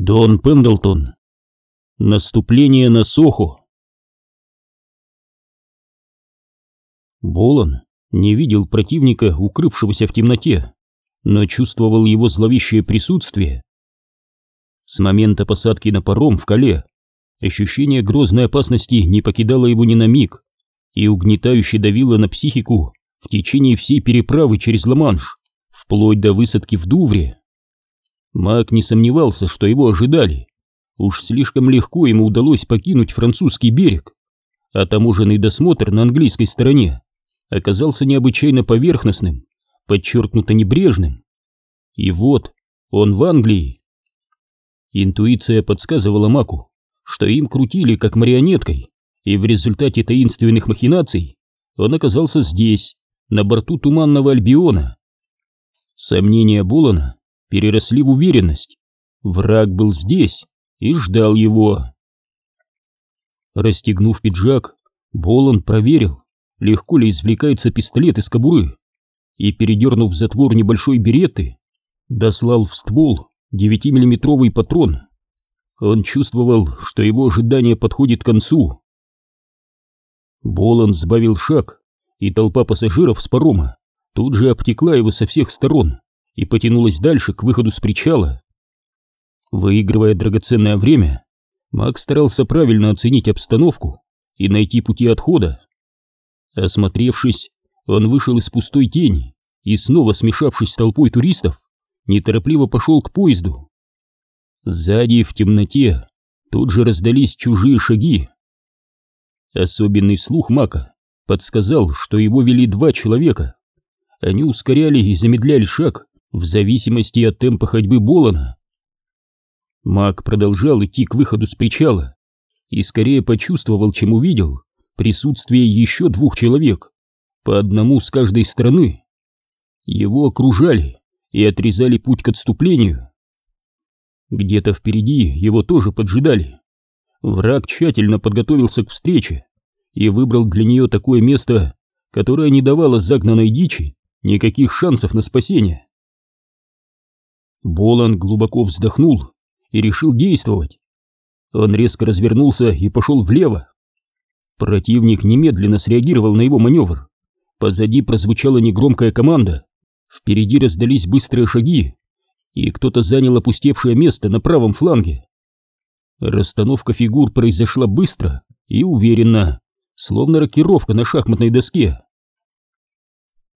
Дон Пендлтон. Наступление на Сохо. Болон не видел противника, укрывшегося в темноте, но чувствовал его зловещее присутствие. С момента посадки на паром в Кале ощущение грозной опасности не покидало его ни на миг и угнетающе давило на психику в течение всей переправы через Ла-Манш, вплоть до высадки в Дувре. Маг не сомневался, что его ожидали. Уж слишком легко ему удалось покинуть французский берег, а таможенный досмотр на английской стороне оказался необычайно поверхностным, подчеркнуто небрежным. И вот он в Англии. Интуиция подсказывала Маку, что им крутили как марионеткой, и в результате таинственных махинаций он оказался здесь, на борту Туманного Альбиона. Сомнения Булана переросли в уверенность. Враг был здесь и ждал его. Расстегнув пиджак, Болон проверил, легко ли извлекается пистолет из кобуры, и, передернув затвор небольшой береты, дослал в ствол 9-миллиметровый патрон. Он чувствовал, что его ожидание подходит к концу. Болон сбавил шаг, и толпа пассажиров с парома тут же обтекла его со всех сторон и потянулась дальше к выходу с причала. Выигрывая драгоценное время, Макс старался правильно оценить обстановку и найти пути отхода. Осмотревшись, он вышел из пустой тени и, снова смешавшись с толпой туристов, неторопливо пошел к поезду. Сзади, в темноте, тут же раздались чужие шаги. Особенный слух Мака подсказал, что его вели два человека. Они ускоряли и замедляли шаг, в зависимости от темпа ходьбы Болона. Маг продолжал идти к выходу с причала и скорее почувствовал, чем увидел, присутствие еще двух человек, по одному с каждой стороны. Его окружали и отрезали путь к отступлению. Где-то впереди его тоже поджидали. Враг тщательно подготовился к встрече и выбрал для нее такое место, которое не давало загнанной дичи никаких шансов на спасение. Болан глубоко вздохнул и решил действовать. Он резко развернулся и пошел влево. Противник немедленно среагировал на его маневр. Позади прозвучала негромкая команда. Впереди раздались быстрые шаги, и кто-то занял опустевшее место на правом фланге. Расстановка фигур произошла быстро и уверенно, словно рокировка на шахматной доске.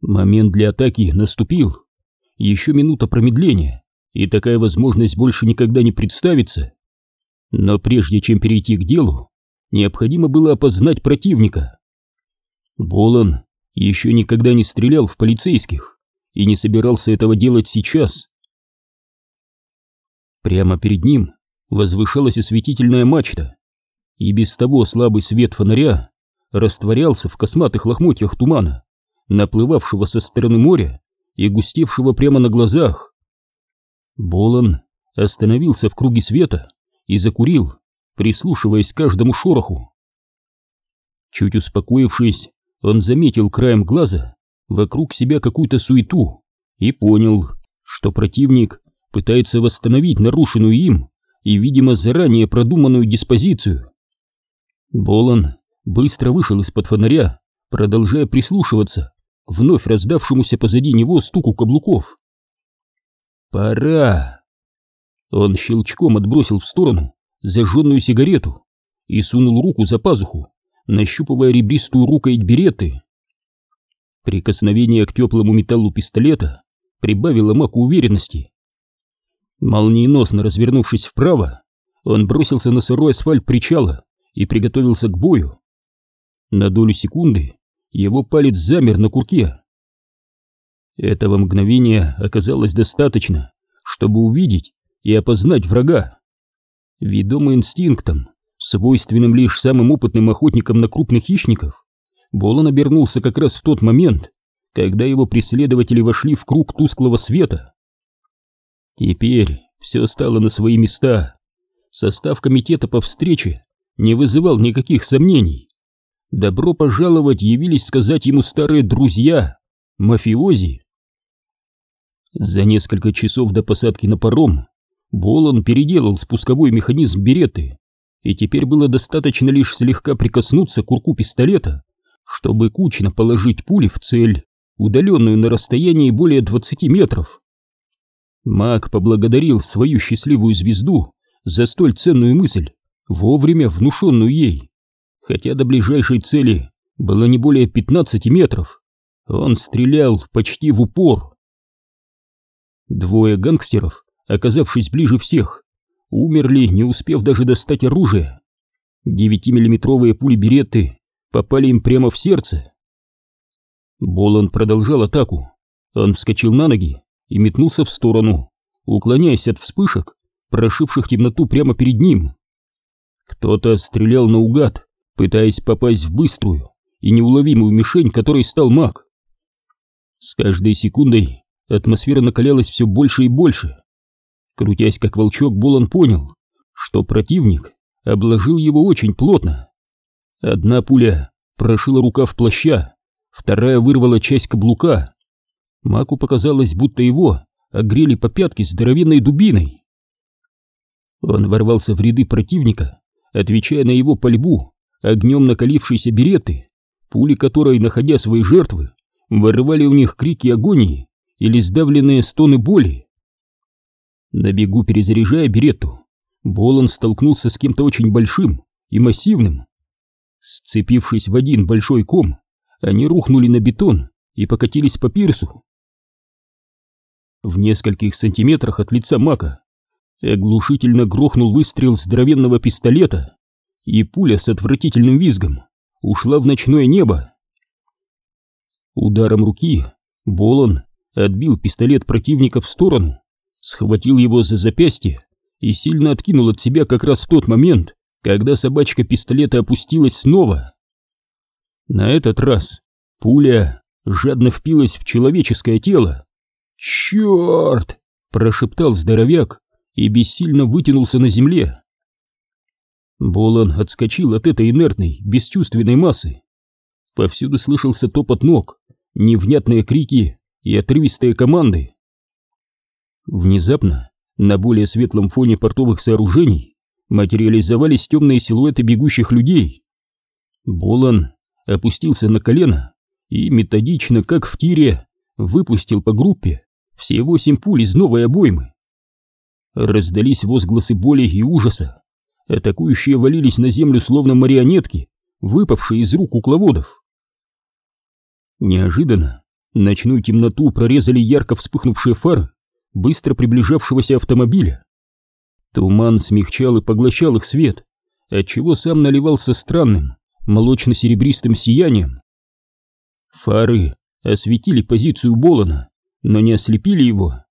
Момент для атаки наступил. Еще минута промедления, и такая возможность больше никогда не представится. Но прежде чем перейти к делу, необходимо было опознать противника. Болон еще никогда не стрелял в полицейских и не собирался этого делать сейчас. Прямо перед ним возвышалась осветительная мачта, и без того слабый свет фонаря растворялся в косматых лохмотьях тумана, наплывавшего со стороны моря и густевшего прямо на глазах. Болон остановился в круге света и закурил, прислушиваясь к каждому шороху. Чуть успокоившись, он заметил краем глаза вокруг себя какую-то суету и понял, что противник пытается восстановить нарушенную им и, видимо, заранее продуманную диспозицию. Болон быстро вышел из-под фонаря, продолжая прислушиваться к вновь раздавшемуся позади него стуку каблуков. «Пора!» Он щелчком отбросил в сторону зажженную сигарету и сунул руку за пазуху, нащупывая ребристую рукоять береты. Прикосновение к теплому металлу пистолета прибавило Маку уверенности. Молниеносно развернувшись вправо, он бросился на сырой асфальт причала и приготовился к бою. На долю секунды его палец замер на курке. Этого мгновения оказалось достаточно, чтобы увидеть и опознать врага. Ведомый инстинктом, свойственным лишь самым опытным охотникам на крупных хищников, Болон обернулся как раз в тот момент, когда его преследователи вошли в круг тусклого света. Теперь все стало на свои места. Состав комитета по встрече не вызывал никаких сомнений. Добро пожаловать явились сказать ему старые друзья, мафиози. За несколько часов до посадки на паром Болон переделал спусковой механизм береты, и теперь было достаточно лишь слегка прикоснуться к курку пистолета, чтобы кучно положить пули в цель, удаленную на расстоянии более 20 метров. Маг поблагодарил свою счастливую звезду за столь ценную мысль, вовремя внушенную ей. Хотя до ближайшей цели было не более 15 метров, он стрелял почти в упор. Двое гангстеров, оказавшись ближе всех, умерли, не успев даже достать оружие. Девятимиллиметровые пули беретты попали им прямо в сердце. Болон продолжал атаку. Он вскочил на ноги и метнулся в сторону, уклоняясь от вспышек, прошивших темноту прямо перед ним. Кто-то стрелял наугад, пытаясь попасть в быструю и неуловимую мишень, которой стал маг. С каждой секундой атмосфера накалялась все больше и больше. Крутясь как волчок, Болон понял, что противник обложил его очень плотно. Одна пуля прошила рукав плаща, вторая вырвала часть каблука. Маку показалось, будто его огрели по пятке здоровенной дубиной. Он ворвался в ряды противника, отвечая на его пальбу огнем накалившейся береты, пули которой, находя свои жертвы, вырывали у них крики агонии или сдавленные стоны боли. На бегу перезаряжая берету, Болон столкнулся с кем-то очень большим и массивным. Сцепившись в один большой ком, они рухнули на бетон и покатились по пирсу. В нескольких сантиметрах от лица Мака оглушительно грохнул выстрел здоровенного пистолета, и пуля с отвратительным визгом ушла в ночное небо. Ударом руки Болон отбил пистолет противника в сторону, схватил его за запястье и сильно откинул от себя как раз в тот момент, когда собачка пистолета опустилась снова. На этот раз пуля жадно впилась в человеческое тело, «Черт!» — прошептал здоровяк и бессильно вытянулся на земле. Болон отскочил от этой инертной, бесчувственной массы. Повсюду слышался топот ног, невнятные крики и отрывистые команды. Внезапно на более светлом фоне портовых сооружений материализовались темные силуэты бегущих людей. Болон опустился на колено и методично, как в тире, выпустил по группе все восемь пуль из новой обоймы. Раздались возгласы боли и ужаса. Атакующие валились на землю словно марионетки, выпавшие из рук кукловодов. Неожиданно ночную темноту прорезали ярко вспыхнувшие фары быстро приближавшегося автомобиля. Туман смягчал и поглощал их свет, отчего сам наливался странным, молочно-серебристым сиянием. Фары осветили позицию Болона, но не ослепили его.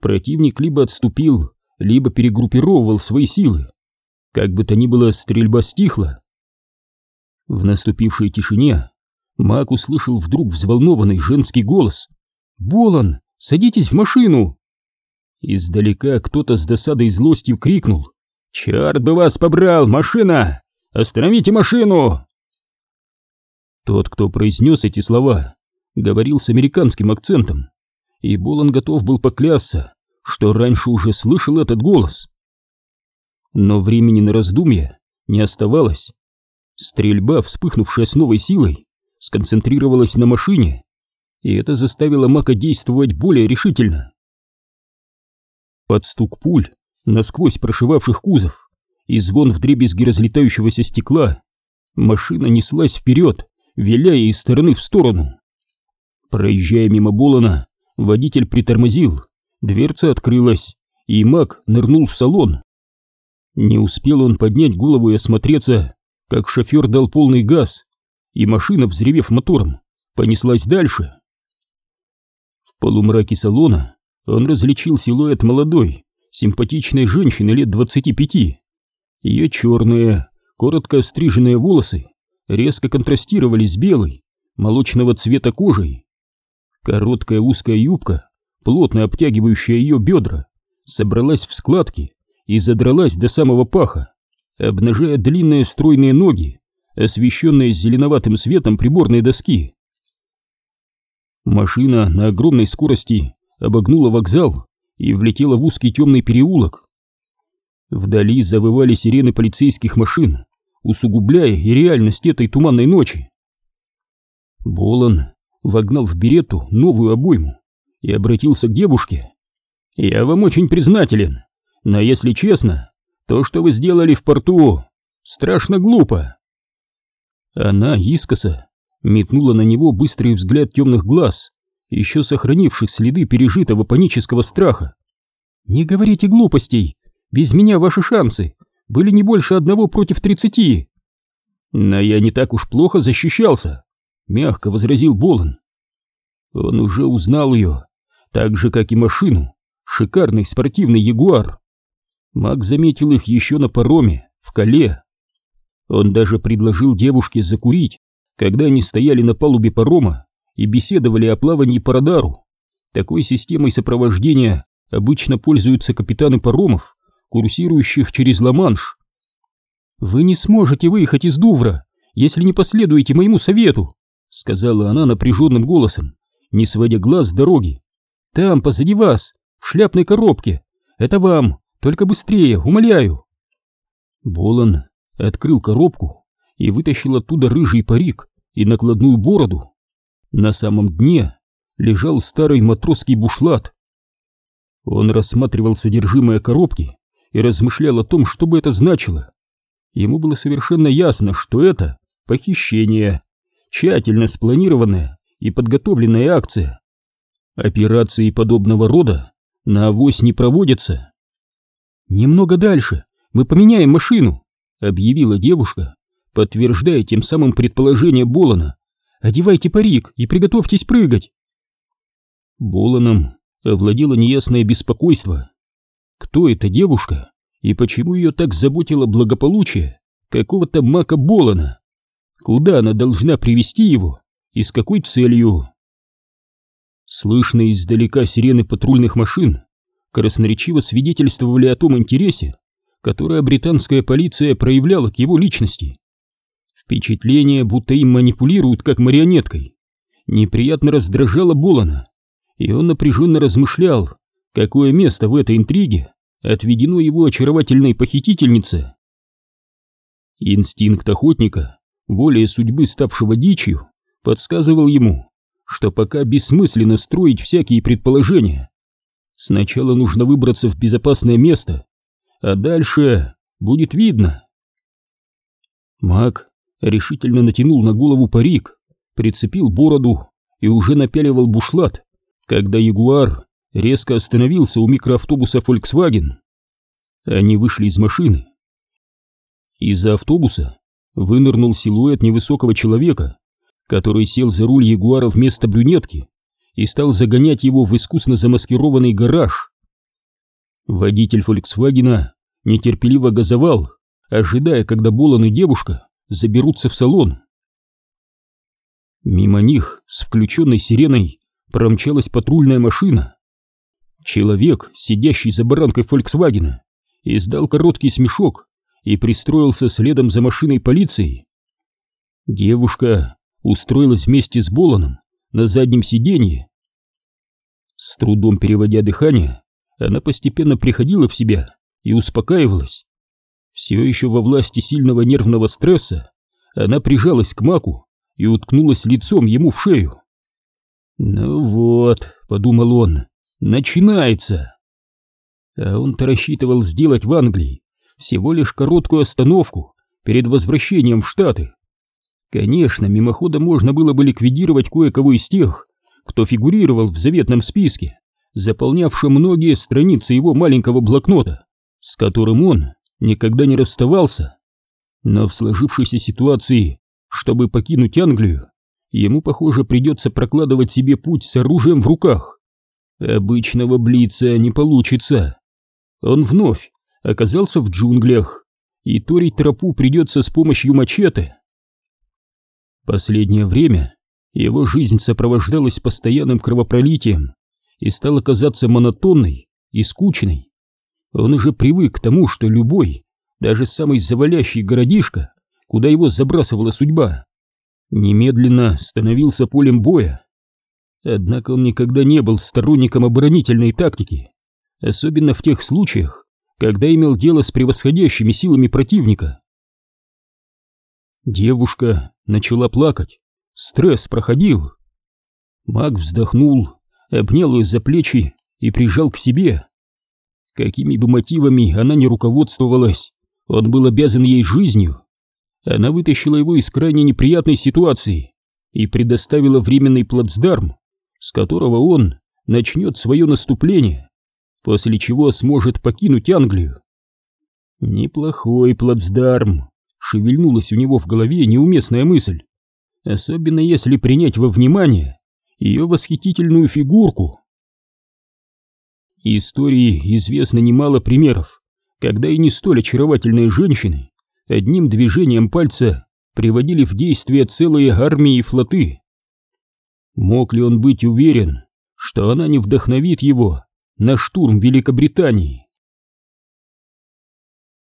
Противник либо отступил, либо перегруппировывал свои силы. Как бы то ни было, стрельба стихла. В наступившей тишине Мак услышал вдруг взволнованный женский голос. «Болон, садитесь в машину!» Издалека кто-то с досадой и злостью крикнул. «Черт бы вас побрал, машина! Остановите машину!» Тот, кто произнес эти слова, говорил с американским акцентом и Болон готов был поклясться, что раньше уже слышал этот голос. Но времени на раздумья не оставалось. Стрельба, вспыхнувшая с новой силой, сконцентрировалась на машине, и это заставило Мака действовать более решительно. Под стук пуль, насквозь прошивавших кузов, и звон вдребезги разлетающегося стекла, машина неслась вперед, виляя из стороны в сторону. Проезжая мимо Болона, Водитель притормозил, дверца открылась, и Мак нырнул в салон. Не успел он поднять голову и осмотреться, как шофер дал полный газ, и машина, взревев мотором, понеслась дальше. В полумраке салона он различил силуэт молодой, симпатичной женщины лет двадцати пяти. Ее черные, коротко стриженные волосы резко контрастировали с белой, молочного цвета кожей. Короткая узкая юбка, плотно обтягивающая ее бедра, собралась в складки и задралась до самого паха, обнажая длинные стройные ноги, освещенные зеленоватым светом приборной доски. Машина на огромной скорости обогнула вокзал и влетела в узкий темный переулок, Вдали завывали сирены полицейских машин, усугубляя и реальность этой туманной ночи. Болон вогнал в берету новую обойму и обратился к девушке. «Я вам очень признателен, но если честно, то, что вы сделали в порту, страшно глупо». Она искоса метнула на него быстрый взгляд темных глаз, еще сохранивших следы пережитого панического страха. «Не говорите глупостей, без меня ваши шансы были не больше одного против тридцати». «Но я не так уж плохо защищался», — мягко возразил Болон. Он уже узнал ее, так же, как и машину, шикарный спортивный ягуар. Мак заметил их еще на пароме, в Кале. Он даже предложил девушке закурить, когда они стояли на палубе парома и беседовали о плавании по радару. Такой системой сопровождения обычно пользуются капитаны паромов, курсирующих через Ла-Манш. «Вы не сможете выехать из Дувра, если не последуете моему совету», сказала она напряженным голосом, не сводя глаз с дороги. «Там, позади вас, в шляпной коробке. Это вам, только быстрее, умоляю!» Болон открыл коробку и вытащил оттуда рыжий парик и накладную бороду. На самом дне лежал старый матросский бушлат. Он рассматривал содержимое коробки и размышлял о том, что бы это значило. Ему было совершенно ясно, что это похищение, тщательно спланированная и подготовленная акция. Операции подобного рода на авось не проводятся. «Немного дальше мы поменяем машину», — объявила девушка, подтверждая тем самым предположение Болона. «Одевайте парик и приготовьтесь прыгать!» Болоном овладело неясное беспокойство. Кто эта девушка и почему ее так заботило благополучие какого-то мака Болона? Куда она должна привести его и с какой целью? Слышные издалека сирены патрульных машин красноречиво свидетельствовали о том интересе, которое британская полиция проявляла к его личности. Впечатление, будто им манипулируют как марионеткой, неприятно раздражало Болана, и он напряженно размышлял, какое место в этой интриге отведено его очаровательной похитительнице. Инстинкт охотника, более судьбы ставшего дичью, подсказывал ему, что пока бессмысленно строить всякие предположения. Сначала нужно выбраться в безопасное место, а дальше будет видно. Маг решительно натянул на голову парик, прицепил бороду и уже напяливал бушлат, когда Ягуар резко остановился у микроавтобуса Volkswagen. Они вышли из машины. Из-за автобуса вынырнул силуэт невысокого человека, который сел за руль Ягуара вместо брюнетки и стал загонять его в искусно замаскированный гараж. Водитель Фольксвагена нетерпеливо газовал, ожидая, когда Болон и девушка заберутся в салон. Мимо них с включенной сиреной промчалась патрульная машина. Человек, сидящий за баранкой Фольксвагена, издал короткий смешок и пристроился следом за машиной полиции. Девушка устроилась вместе с Боланом на заднем сиденье. С трудом переводя дыхание, она постепенно приходила в себя и успокаивалась. Все еще во власти сильного нервного стресса она прижалась к Маку и уткнулась лицом ему в шею. «Ну вот», — подумал он, — «начинается». А он-то рассчитывал сделать в Англии всего лишь короткую остановку перед возвращением в Штаты. Конечно, мимоходом можно было бы ликвидировать кое-кого из тех, кто фигурировал в заветном списке, заполнявшем многие страницы его маленького блокнота, с которым он никогда не расставался. Но в сложившейся ситуации, чтобы покинуть Англию, ему, похоже, придется прокладывать себе путь с оружием в руках. Обычного блица не получится. Он вновь оказался в джунглях, и торить тропу придется с помощью мачете. Последнее время его жизнь сопровождалась постоянным кровопролитием и стала казаться монотонной и скучной. Он уже привык к тому, что любой, даже самый завалящий городишко, куда его забрасывала судьба, немедленно становился полем боя. Однако он никогда не был сторонником оборонительной тактики, особенно в тех случаях, когда имел дело с превосходящими силами противника. Девушка начала плакать, стресс проходил. Маг вздохнул, обнял ее за плечи и прижал к себе. Какими бы мотивами она ни руководствовалась, он был обязан ей жизнью. Она вытащила его из крайне неприятной ситуации и предоставила временный плацдарм, с которого он начнет свое наступление, после чего сможет покинуть Англию. Неплохой плацдарм, шевельнулась у него в голове неуместная мысль, особенно если принять во внимание ее восхитительную фигурку. Истории известно немало примеров, когда и не столь очаровательные женщины одним движением пальца приводили в действие целые армии и флоты. Мог ли он быть уверен, что она не вдохновит его на штурм Великобритании?